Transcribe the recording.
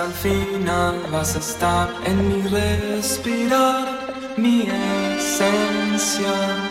hasta el final vas a estar en mi respirar, mi esencia.